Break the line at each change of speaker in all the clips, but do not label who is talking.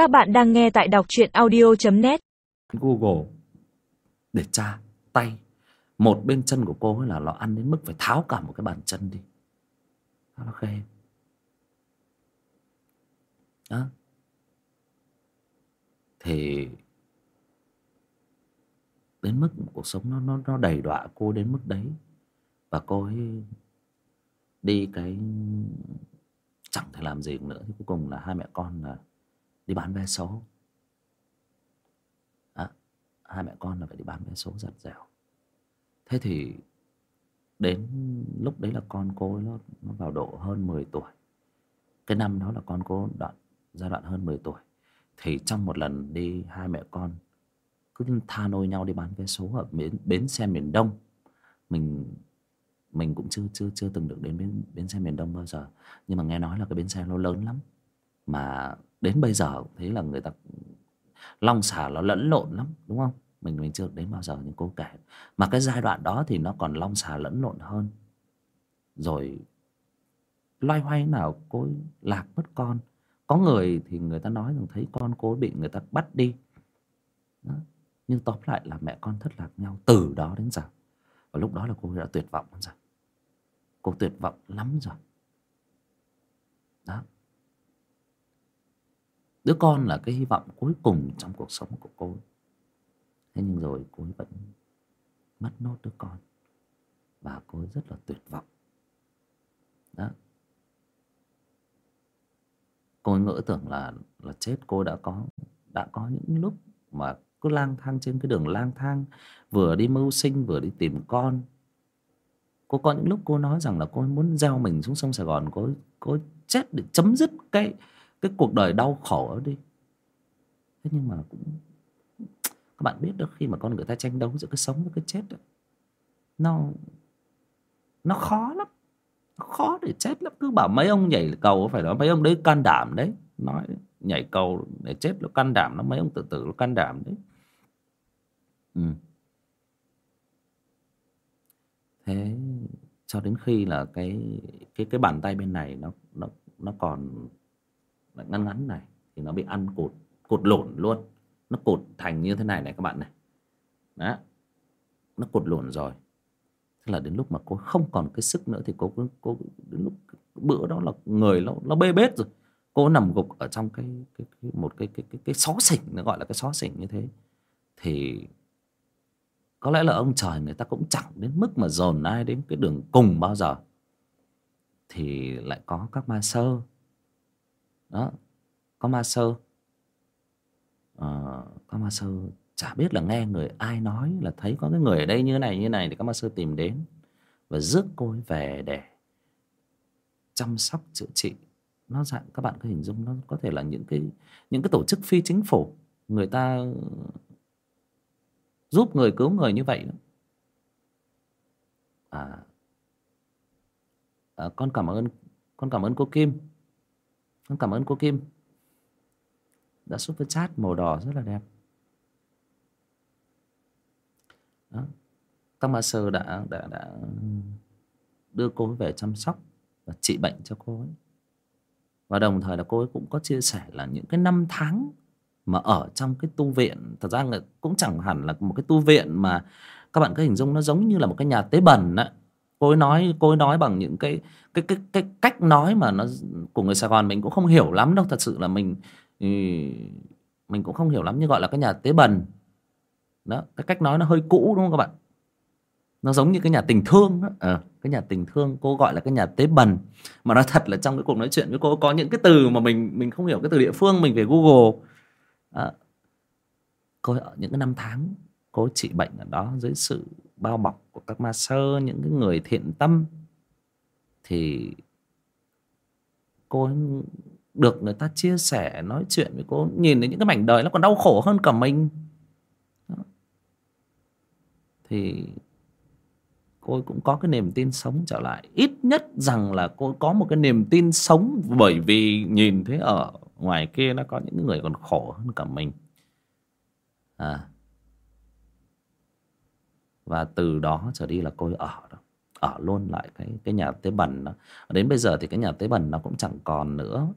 Các bạn đang nghe tại đọc truyện audio.net
Google để tra tay. Một bên chân của cô ấy là nó ăn đến mức phải tháo cả một cái bàn chân đi. Nó ghê đó. Thì đến mức cuộc sống nó nó nó đầy đọa cô đến mức đấy. Và cô ấy đi cái chẳng thể làm gì nữa. Thì cuối cùng là hai mẹ con là đi bán vé số. À, hai mẹ con là phải đi bán vé số giặt dẻo thế thì đến lúc đấy là con cô ấy nó, nó vào độ hơn 10 tuổi. Cái năm đó là con cô đoạn giai đoạn hơn 10 tuổi. Thì trong một lần đi hai mẹ con cứ tha nôi nhau đi bán vé số ở bến, bến xe miền đông. Mình mình cũng chưa chưa chưa từng được đến bến bến xe miền đông bao giờ. Nhưng mà nghe nói là cái bến xe nó lớn lắm mà đến bây giờ thấy là người ta long xả nó lẫn lộn lắm, đúng không? Mình mình chưa đến bao giờ nhưng cô kể. Mà cái giai đoạn đó thì nó còn long xà lẫn lộn hơn. Rồi loay hoay nào cô ấy lạc mất con. Có người thì người ta nói rằng thấy con cô bị người ta bắt đi. Đó. nhưng tóm lại là mẹ con thất lạc nhau từ đó đến giờ. Và lúc đó là cô đã tuyệt vọng rồi. Cô tuyệt vọng lắm rồi. Đó đứa con là cái hy vọng cuối cùng trong cuộc sống của cô thế nhưng rồi cô ấy vẫn mất nốt đứa con. Và cô ấy rất là tuyệt vọng. Đó. Cô ấy ngỡ tưởng là là chết cô đã có đã có những lúc mà cứ lang thang trên cái đường lang thang vừa đi mưu sinh vừa đi tìm con. Cô có những lúc cô nói rằng là cô ấy muốn gieo mình xuống sông sài gòn cô ấy, cô ấy chết để chấm dứt cái cái cuộc đời đau khổ ở đi. Thế nhưng mà cũng các bạn biết đó khi mà con người ta tranh đấu giữa cái sống với cái chết đó, nó nó khó lắm nó khó để chết lắm. Cứ bảo mấy ông nhảy cầu phải nói mấy ông đấy can đảm đấy nói nhảy cầu để chết nó can đảm nó mấy ông tự tử nó can đảm đấy. Ừ. thế cho đến khi là cái cái cái bàn tay bên này nó nó nó còn ngắn ngắn này thì nó bị ăn cột cột lộn luôn. Nó cột thành như thế này này các bạn này. Đó. Nó cột lộn rồi. Thế là đến lúc mà cô không còn cái sức nữa thì cô cứ cô đến lúc bữa đó là người nó nó bê bết rồi. Cô nằm gục ở trong cái, cái, cái một cái cái cái cái xó xỉnh nó gọi là cái xó xỉnh như thế. Thì có lẽ là ông trời người ta cũng chẳng đến mức mà dồn ai đến cái đường cùng bao giờ. Thì lại có các ma sơ đó có ma sơ. Ờ, có ma sơ chả biết là nghe người ai nói là thấy có cái người ở đây như này như này thì các ma sơ tìm đến và rước cô ấy về để chăm sóc chữa trị. Nó dạng các bạn có hình dung nó có thể là những cái những cái tổ chức phi chính phủ. Người ta giúp người cứu người như vậy đó. À, à con cảm ơn con cảm ơn cô Kim cảm ơn cô Kim. Đã super chat màu đỏ rất là đẹp. Đó. các Sơ đã đã đã đưa cô ấy về chăm sóc và trị bệnh cho cô ấy. Và đồng thời là cô ấy cũng có chia sẻ là những cái năm tháng mà ở trong cái tu viện, thật ra là cũng chẳng hẳn là một cái tu viện mà các bạn có hình dung nó giống như là một cái nhà tế bần á cô ấy nói cô ấy nói bằng những cái cái cái cái cách nói mà nó của người Sài Gòn mình cũng không hiểu lắm đâu. Thật sự là mình ừ, mình cũng không hiểu lắm. Như gọi là cái nhà tế bần. Đó cái cách nói nó hơi cũ đúng không các bạn? Nó giống như cái nhà tình thương đó. À, cái nhà tình thương cô gọi là cái nhà tế bần. Mà nói thật là trong cái cuộc nói chuyện với cô có những cái từ mà mình mình không hiểu cái từ địa phương mình về google. À, cô ở những cái năm tháng cô trị bệnh ở đó dưới sự bao bọc của các ma sơ, những cái người thiện tâm, thì cô ấy được người ta chia sẻ, nói chuyện với cô, nhìn thấy những cái mảnh đời nó còn đau khổ hơn cả mình. Đó. thì cô ấy cũng có cái niềm tin sống trở lại. Ít nhất rằng là cô có một cái niềm tin sống, bởi vì nhìn thấy ở ngoài kia nó có những người còn khổ hơn cả mình. À và từ đó trở đi là cô ấy ở đó, ở luôn lại cái cái nhà tế bần đó. Đến bây giờ thì cái nhà tế bần nó cũng chẳng còn nữa.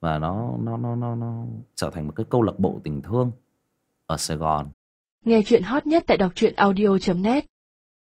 Và nó nó nó nó nó trở thành một cái câu lạc bộ tình thương ở Sài Gòn.
Nghe chuyện hot nhất tại đọc truyện audio.net